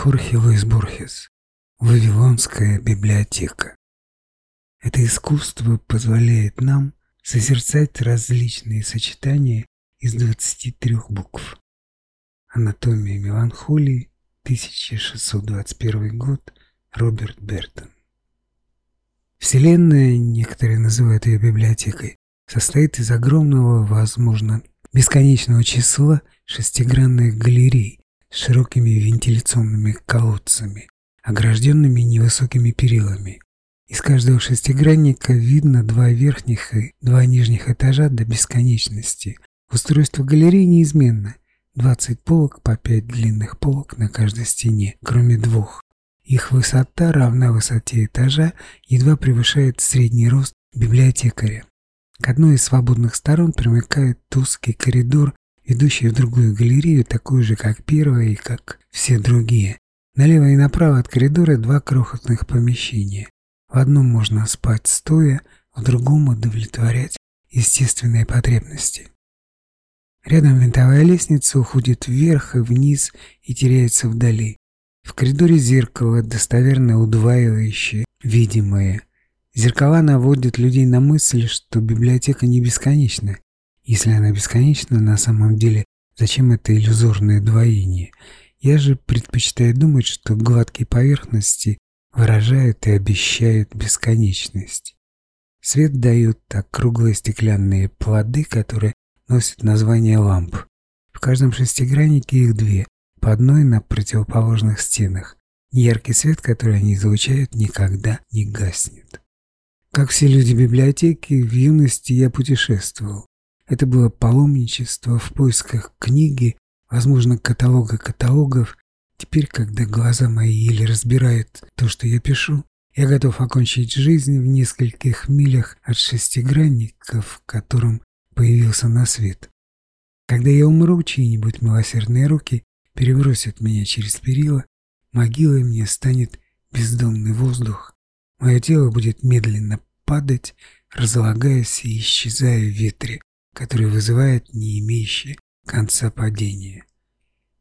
Хорхе Луис Борхес. Вавилонская библиотека. Это искусство позволяет нам созерцать различные сочетания из 23 букв. Анатомия меланхолии, 1621 год, Роберт Бертон. Вселенная, некоторые называют ее библиотекой, состоит из огромного, возможно, бесконечного числа шестигранных галерей с широкими вентиляционными колодцами, огражденными невысокими перилами. Из каждого шестигранника видно два верхних и два нижних этажа до бесконечности. Устройство галереи неизменно. 20 полок по 5 длинных полок на каждой стене, кроме двух. Их высота равна высоте этажа, едва превышает средний рост библиотекаря. К одной из свободных сторон примыкает узкий коридор, ведущий в другую галерею, такую же, как первая и как все другие. Налево и направо от коридора два крохотных помещения. В одном можно спать стоя, в другом удовлетворять естественные потребности. Рядом винтовая лестница уходит вверх и вниз и теряется вдали. В коридоре зеркало, достоверно удваивающее, видимое. Зеркала наводят людей на мысль, что библиотека не бесконечна. Если она бесконечна, на самом деле, зачем это иллюзорное двоение? Я же предпочитаю думать, что гладкие поверхности выражает и обещает бесконечность. Свет дают так круглые стеклянные плоды, которые носят название ламп. В каждом шестиграннике их две, по одной на противоположных стенах. Яркий свет, который они излучают, никогда не гаснет. Как все люди библиотеки, в юности я путешествовал. Это было паломничество в поисках книги, возможно, каталога каталогов Теперь, когда глаза мои еле разбирают то, что я пишу, я готов окончить жизнь в нескольких милях от шестигранника, в котором появился на свет. Когда я умру, чьи-нибудь милосердные руки перебросят меня через перила, могилой мне станет бездонный воздух. Мое тело будет медленно падать, разлагаясь и исчезая в ветре, который вызывает не имеющее конца падения.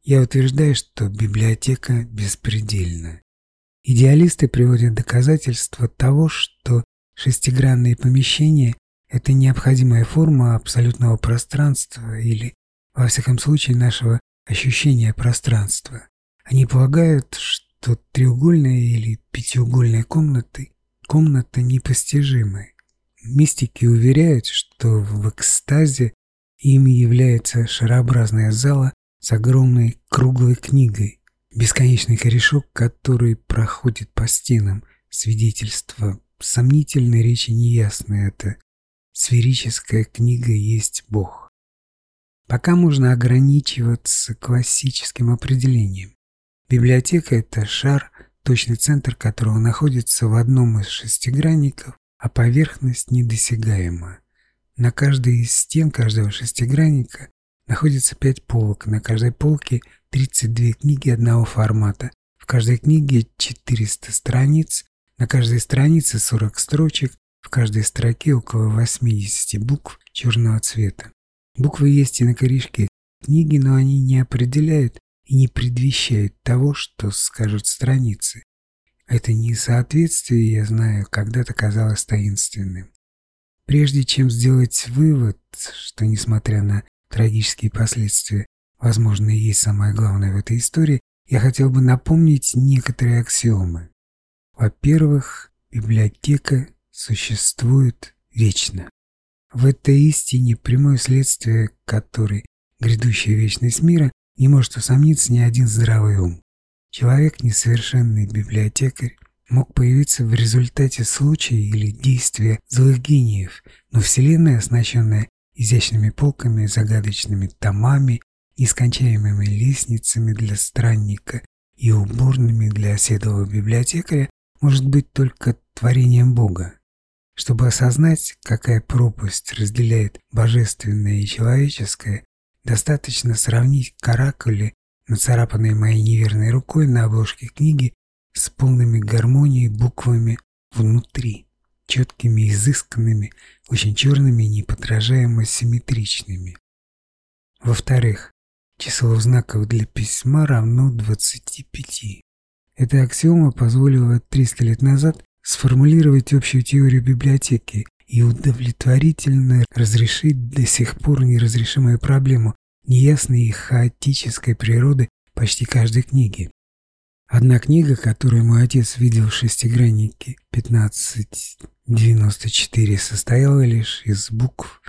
Я утверждаю, что библиотека беспредельна. Идеалисты приводят доказательства того, что шестигранные помещения – это необходимая форма абсолютного пространства или, во всяком случае, нашего ощущения пространства. Они полагают, что треугольные или пятиугольные комнаты – комната непостижимы. Мистики уверяют, что в экстазе ими является шарообразная зала с огромной круглой книгой, бесконечный корешок, который проходит по стенам, свидетельство сомнительной речи неясной это сферическая книга есть Бог. Пока можно ограничиваться классическим определением. Библиотека – это шар, точный центр которого находится в одном из шестигранников, а поверхность недосягаема. На каждой из стен каждого шестигранника находится пять полок. На каждой полке 32 книги одного формата. В каждой книге 400 страниц, на каждой странице 40 строчек, в каждой строке около 80 букв черного цвета. Буквы есть и на корешке книги, но они не определяют и не предвещают того, что скажут страницы. Это несоответствие, я знаю, когда-то казалось таинственным. Прежде чем сделать вывод, что, несмотря на трагические последствия, возможно, и есть самое главное в этой истории, я хотел бы напомнить некоторые аксиомы. Во-первых, библиотека существует вечно. В этой истине прямое следствие которой грядущая вечность мира не может усомниться ни один здравый ум. Человек, несовершенный библиотекарь, мог появиться в результате случая или действия злых гениев, но Вселенная, оснащенная изящными полками, загадочными томами, нескончаемыми лестницами для странника и уборными для оседлого библиотекаря может быть только творением Бога. Чтобы осознать, какая пропасть разделяет божественное и человеческое, достаточно сравнить каракули, нацарапанные моей неверной рукой на обложке книги, с полными гармонией буквами внутри четкими, изысканными, очень черными и неподражаемо симметричными. Во-вторых, число знаков для письма равно 25. Эта аксиома позволила 300 лет назад сформулировать общую теорию библиотеки и удовлетворительно разрешить до сих пор неразрешимую проблему неясной и хаотической природы почти каждой книги. Одна книга, которую мой отец видел в шестиграннике 1594, состояла лишь из букв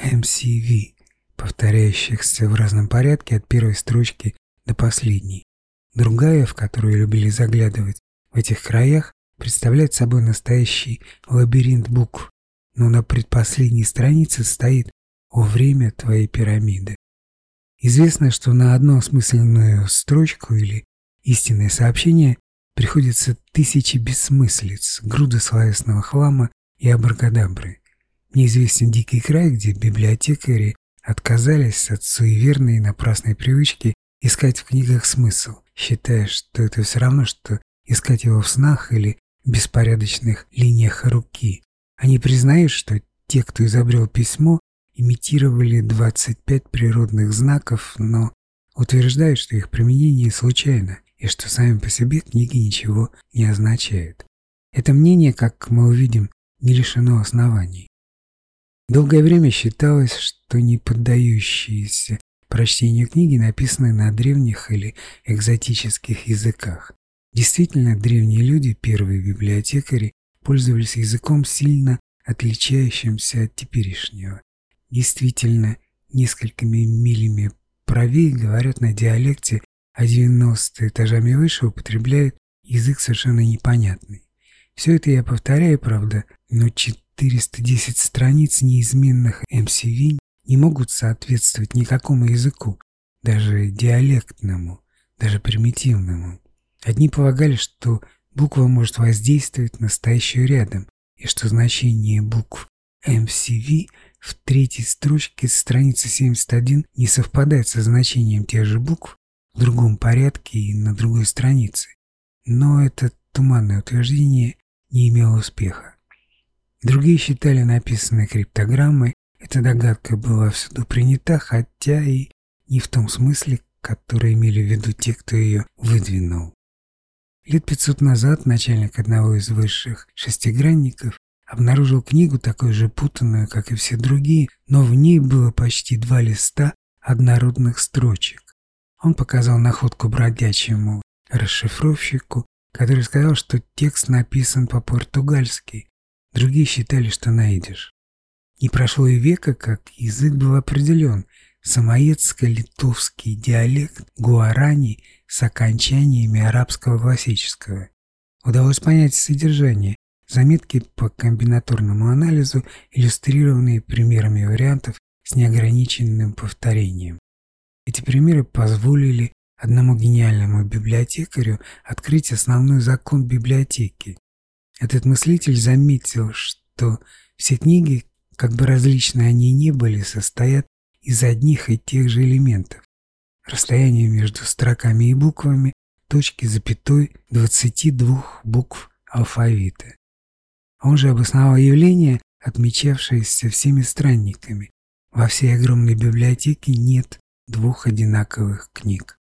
MCV, повторяющихся в разном порядке от первой строчки до последней. Другая, в которую любили заглядывать в этих краях, представляет собой настоящий лабиринт букв, но на предпоследней странице стоит «О время твоей пирамиды». Известно, что на одну осмысленную строчку или истинное сообщение приходится тысячи бессмыслиц, груды словесного хлама и абракадабры. Неизвестен дикий край, где библиотекари отказались от суеверной и напрасной привычки искать в книгах смысл, считая, что это все равно, что искать его в снах или беспорядочных линиях руки. Они признают, что те, кто изобрел письмо, имитировали 25 природных знаков, но утверждают, что их применение случайно и что сами по себе книги ничего не означают. Это мнение, как мы увидим, не лишено оснований. Долгое время считалось, что не поддающиеся прочтению книги написаны на древних или экзотических языках. Действительно, древние люди, первые библиотекари, пользовались языком сильно отличающимся от теперешнего. Действительно, несколькими милями правее говорят на диалекте, а 90 этажами выше употребляют язык совершенно непонятный. Все это я повторяю, правда, но 410 страниц неизменных MCV не могут соответствовать никакому языку, даже диалектному, даже примитивному. Одни полагали, что буква может воздействовать на стоящую рядом, и что значение букв MCV в третьей строчке страницы 71 не совпадает со значением тех же букв в другом порядке и на другой странице. Но это туманное утверждение не имело успеха. Другие считали написанные криптограммой, эта догадка была всюду принята, хотя и не в том смысле, который имели в виду те, кто ее выдвинул. Лет пятьсот назад начальник одного из высших шестигранников обнаружил книгу такой же путанную, как и все другие, но в ней было почти два листа однородных строчек. Он показал находку бродячему расшифровщику, который сказал, что текст написан по-португальски. Другие считали, что найдешь. Не прошло и века, как язык был определен – самоедско-литовский диалект гуарани с окончаниями арабского классического. Удалось понять содержание, заметки по комбинаторному анализу, иллюстрированные примерами вариантов с неограниченным повторением. Эти примеры позволили одному гениальному библиотекарю открыть основной закон библиотеки. Этот мыслитель заметил, что все книги, как бы различны они ни были, состоят из одних и тех же элементов. Расстояние между строками и буквами, точки запятой 22 букв алфавита. Он же обосновал явление, отмечавшееся всеми странниками. Во всей огромной библиотеке нет двух одинаковых книг.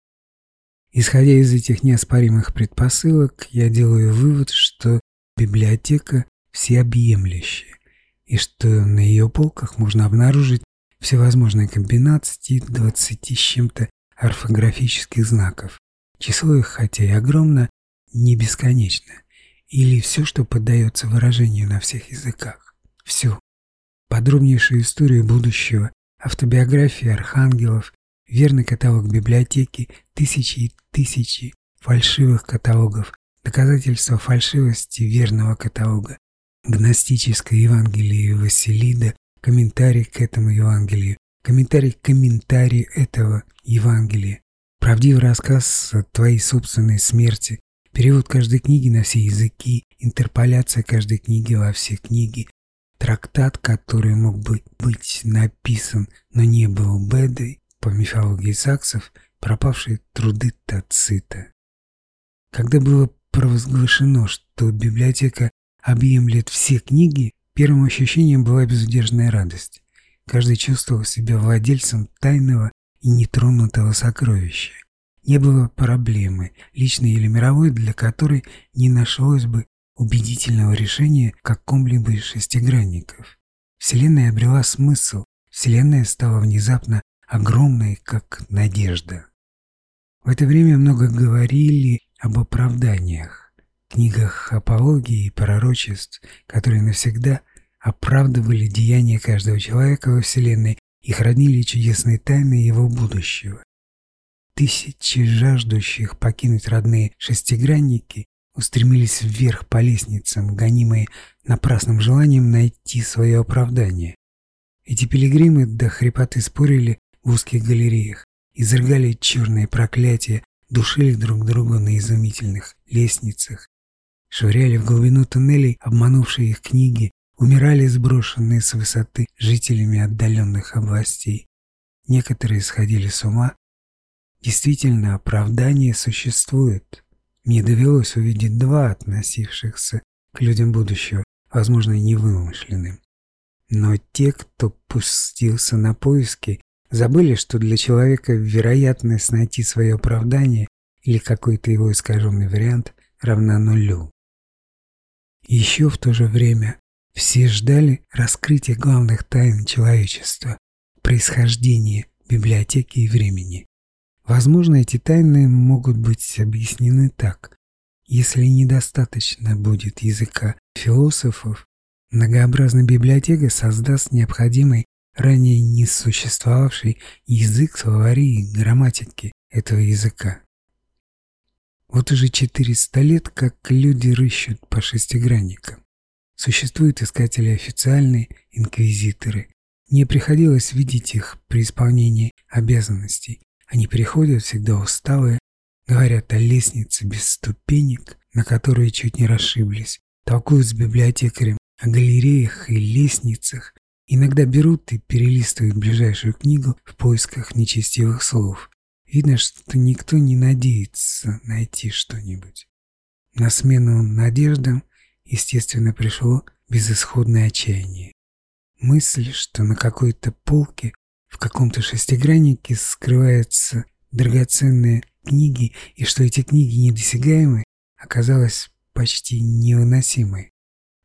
Исходя из этих неоспоримых предпосылок, я делаю вывод, что библиотека всеобъемлющая, и что на ее полках можно обнаружить всевозможные комбинации 20 с чем-то орфографических знаков. Число их, хотя и огромно, не бесконечно. Или все, что поддается выражению на всех языках. Все. Подробнейшую историю будущего, автобиографии архангелов, верный каталог библиотеки, тысячи и тысячи фальшивых каталогов, доказательства фальшивости верного каталога, гностическое Евангелие Василида, комментарий к этому Евангелию, комментарий к комментарию этого Евангелия, правдивый рассказ о твоей собственной смерти, перевод каждой книги на все языки, интерполяция каждой книги во все книги, трактат, который мог бы быть написан, но не был Бедой, по мифологии саксов, пропавшие труды Тацита. Когда было провозглашено, что библиотека объемлет все книги, Первым ощущением была безудержная радость. Каждый чувствовал себя владельцем тайного и нетронутого сокровища. Не было проблемы, личной или мировой, для которой не нашлось бы убедительного решения каком-либо из шестигранников. Вселенная обрела смысл, Вселенная стала внезапно огромной, как надежда. В это время много говорили об оправданиях, книгах апологии и пророчеств, которые навсегда оправдывали деяния каждого человека во Вселенной и хранили чудесные тайны его будущего. Тысячи жаждущих покинуть родные шестигранники устремились вверх по лестницам, гонимые напрасным желанием найти свое оправдание. Эти пилигримы до хрипоты спорили в узких галереях, изрыгали черные проклятия, душили друг друга на изумительных лестницах, швыряли в глубину туннелей обманувшие их книги, умирали сброшенные с высоты жителями отдаленных областей. Некоторые сходили с ума, Действительно, оправдание существует. Мне довелось увидеть два относившихся к людям будущего, возможно, невымышленным. Но те, кто пустился на поиски, забыли, что для человека вероятность найти свое оправдание или какой-то его искаженный вариант равна нулю. Еще в то же время все ждали раскрытия главных тайн человечества, происхождения библиотеки и времени. Возможно, эти тайны могут быть объяснены так. Если недостаточно будет языка философов, многообразная библиотека создаст необходимый ранее не существовавший язык словари и грамматики этого языка. Вот уже 400 лет, как люди рыщут по шестигранникам. Существуют искатели официальные, инквизиторы. Мне приходилось видеть их при исполнении обязанностей, они приходят всегда усталые, говорят о лестнице без ступенек, на которые чуть не расшиблись, толкуют с библиотекарем о галереях и лестницах, иногда берут и перелистывают ближайшую книгу в поисках нечестивых слов. Видно, что никто не надеется найти что-нибудь. На смену надеждам, естественно, пришло безысходное отчаяние. Мысль, что на какой-то полке в каком-то шестиграннике скрываются драгоценные книги, и что эти книги недосягаемы, оказалось почти невыносимой.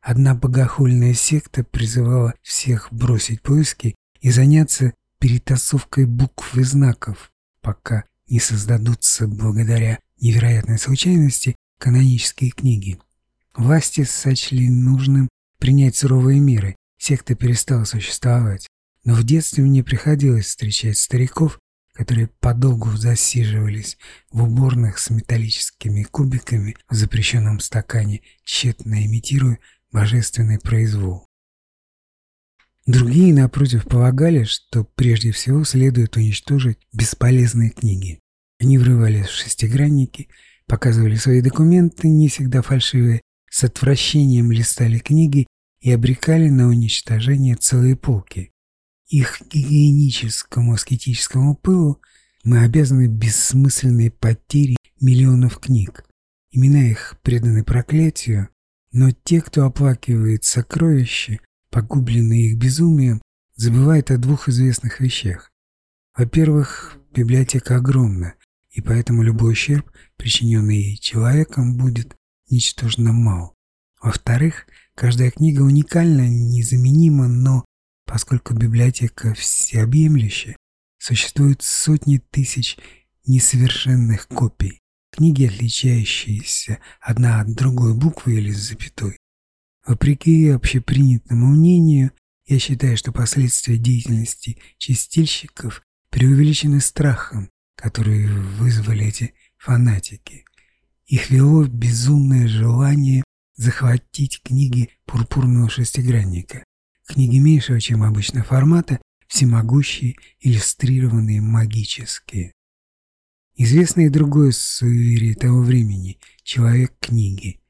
Одна богохульная секта призывала всех бросить поиски и заняться перетасовкой букв и знаков, пока не создадутся благодаря невероятной случайности канонические книги. Власти сочли нужным принять суровые меры, секта перестала существовать. Но в детстве мне приходилось встречать стариков, которые подолгу засиживались в уборных с металлическими кубиками в запрещенном стакане, тщетно имитируя божественный произвол. Другие, напротив, полагали, что прежде всего следует уничтожить бесполезные книги. Они врывались в шестигранники, показывали свои документы, не всегда фальшивые, с отвращением листали книги и обрекали на уничтожение целые полки их гигиеническому аскетическому пылу мы обязаны бессмысленной потерей миллионов книг. Имена их преданы проклятию, но те, кто оплакивает сокровища, погубленные их безумием, забывают о двух известных вещах. Во-первых, библиотека огромна, и поэтому любой ущерб, причиненный человеком, будет ничтожно мал. Во-вторых, каждая книга уникальна, незаменима, но Поскольку библиотека всеобъемлющая, существуют сотни тысяч несовершенных копий, книги, отличающиеся одна от другой буквы или запятой. Вопреки общепринятому мнению, я считаю, что последствия деятельности чистильщиков преувеличены страхом, который вызвали эти фанатики. Их вело безумное желание захватить книги пурпурного шестигранника, Книги меньшего, чем обычно формата, всемогущие, иллюстрированные, магические. Известно и другое суеверие того времени – человек-книги.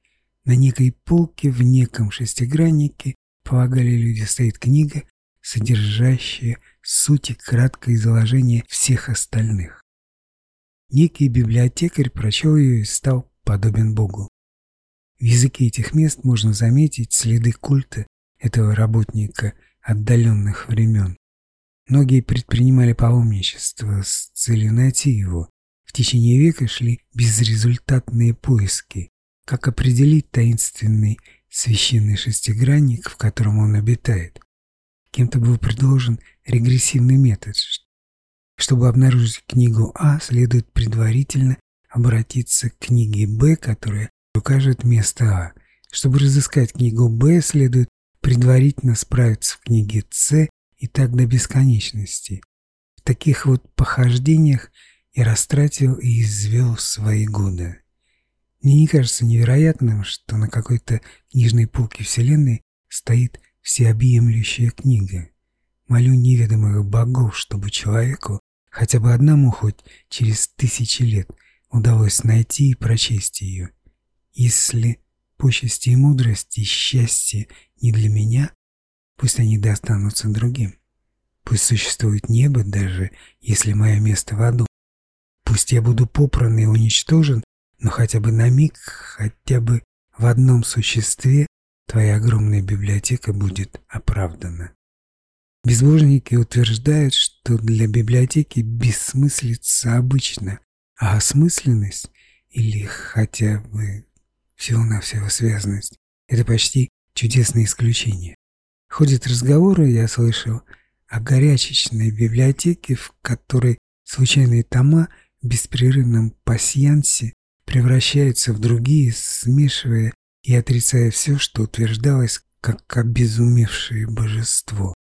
На некой полке в неком шестиграннике, полагали люди, стоит книга, содержащая суть и краткое изложение всех остальных. Некий библиотекарь прочел ее и стал подобен Богу. В языке этих мест можно заметить следы культа этого работника отдаленных времен. Многие предпринимали паломничество с целью найти его. В течение века шли безрезультатные поиски, как определить таинственный священный шестигранник, в котором он обитает. Кем-то был предложен регрессивный метод. Чтобы обнаружить книгу А, следует предварительно обратиться к книге Б, которая укажет место А. Чтобы разыскать книгу Б, следует предварительно справиться в книге С и так до бесконечности. В таких вот похождениях я растратил и извел свои годы. Мне не кажется невероятным, что на какой-то книжной полке Вселенной стоит всеобъемлющая книга. Молю неведомых богов, чтобы человеку, хотя бы одному хоть через тысячи лет, удалось найти и прочесть ее. Если почести и мудрости счастье не для меня, пусть они достанутся другим. Пусть существует небо, даже если мое место в аду. Пусть я буду попран и уничтожен, но хотя бы на миг, хотя бы в одном существе твоя огромная библиотека будет оправдана. Безбожники утверждают, что для библиотеки бессмыслица обычно, а осмысленность или хотя бы всего-навсего связанность – это почти чудесное исключение. Ходят разговоры, я слышал, о горячечной библиотеке, в которой случайные тома в беспрерывном пасьянсе превращаются в другие, смешивая и отрицая все, что утверждалось как обезумевшее божество.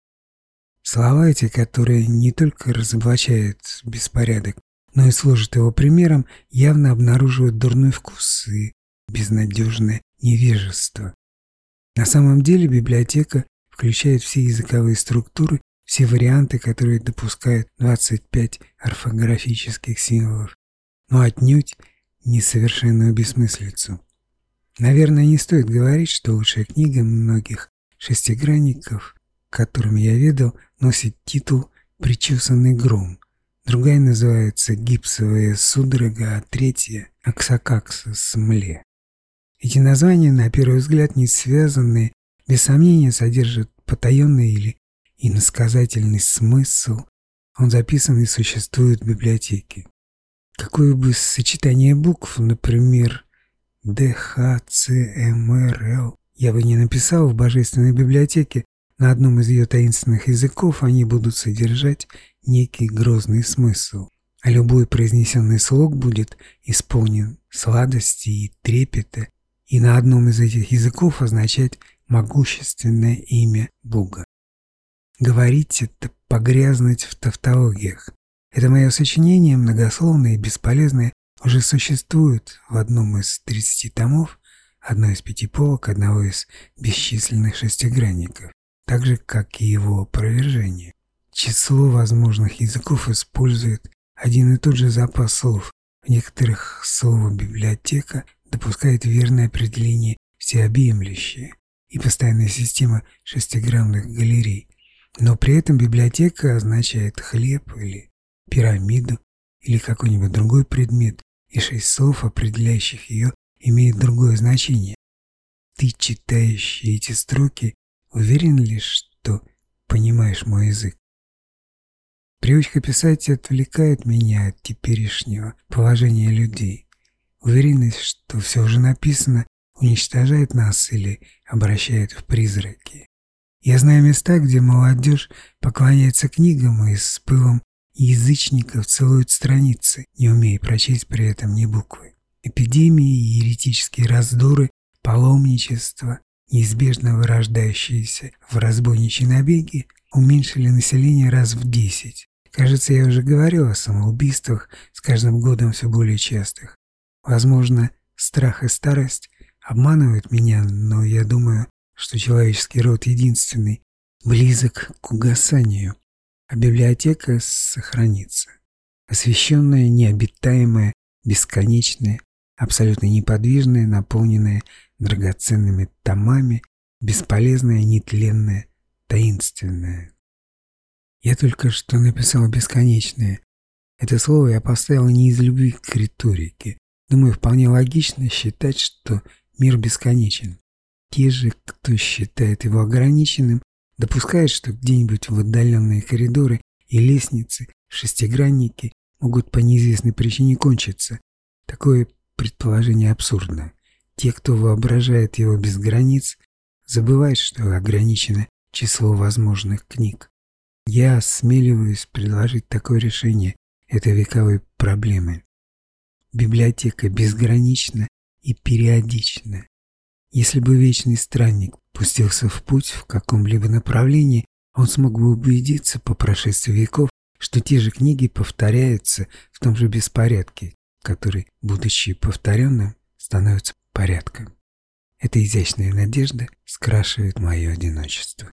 Слова эти, которые не только разоблачают беспорядок, но и служат его примером, явно обнаруживают дурной вкус и безнадежное невежество. На самом деле библиотека включает все языковые структуры, все варианты, которые допускают 25 орфографических символов, но отнюдь несовершенную бессмыслицу. Наверное, не стоит говорить, что лучшая книга многих шестигранников, которыми я ведал, носит титул «Причесанный гром». Другая называется «Гипсовая судорога», а третья «Аксакаксос мле». Эти названия, на первый взгляд, не связанные, без сомнения содержат потаенный или иносказательный смысл. Он записан и существует в библиотеке. Какое бы сочетание букв, например, Д, Х, Ц, М, Р, Л, я бы не написал в Божественной библиотеке, на одном из ее таинственных языков они будут содержать некий грозный смысл, а любой произнесенный слог будет исполнен сладости и трепета, и на одном из этих языков означать могущественное имя Бога. Говорить – это погрязнуть в тавтологиях, это мое сочинение, многословное и бесполезное, уже существует в одном из 30 томов, одной из пяти полок одного из бесчисленных шестигранников, так же, как и его опровержение. Число возможных языков использует один и тот же запас слов. В некоторых слово «библиотека» допускает верное определение «всеобъемлющее» и постоянная система шестиграммных галерей. Но при этом библиотека означает «хлеб» или пирамиду или какой-нибудь другой предмет, и шесть слов, определяющих ее, имеют другое значение. Ты, читающий эти строки, уверен ли, что понимаешь мой язык? Привычка писать отвлекает меня от теперешнего положения людей. Уверенность, что все уже написано, уничтожает нас или обращает в призраки. Я знаю места, где молодежь поклоняется книгам и с пылом язычников целуют страницы, не умея прочесть при этом ни буквы. Эпидемии, еретические раздоры, паломничество, неизбежно вырождающиеся в разбойничьи набеги, уменьшили население раз в десять. Кажется, я уже говорил о самоубийствах, с каждым годом все более частых. Возможно, страх и старость обманывают меня, но я думаю, что человеческий род единственный, близок к угасанию а библиотека сохранится. Освещенная, необитаемая, бесконечная, абсолютно неподвижная, наполненная драгоценными томами, бесполезная, нетленная, таинственная. Я только что написал «бесконечное». Это слово я поставил не из любви к риторике. Думаю, вполне логично считать, что мир бесконечен. Те же, кто считает его ограниченным, допускает, что где-нибудь в отдаленные коридоры и лестницы, шестигранники могут по неизвестной причине кончиться. Такое предположение абсурдно. Те, кто воображает его без границ, забывают, что ограничено число возможных книг. Я осмеливаюсь предложить такое решение этой вековой проблемы. Библиотека безгранична и периодична. Если бы вечный странник пустился в путь в каком-либо направлении, он смог бы убедиться по прошествии веков, что те же книги повторяются в том же беспорядке, который, будучи повторенным, становится порядком. Эта изящная надежда скрашивает мое одиночество.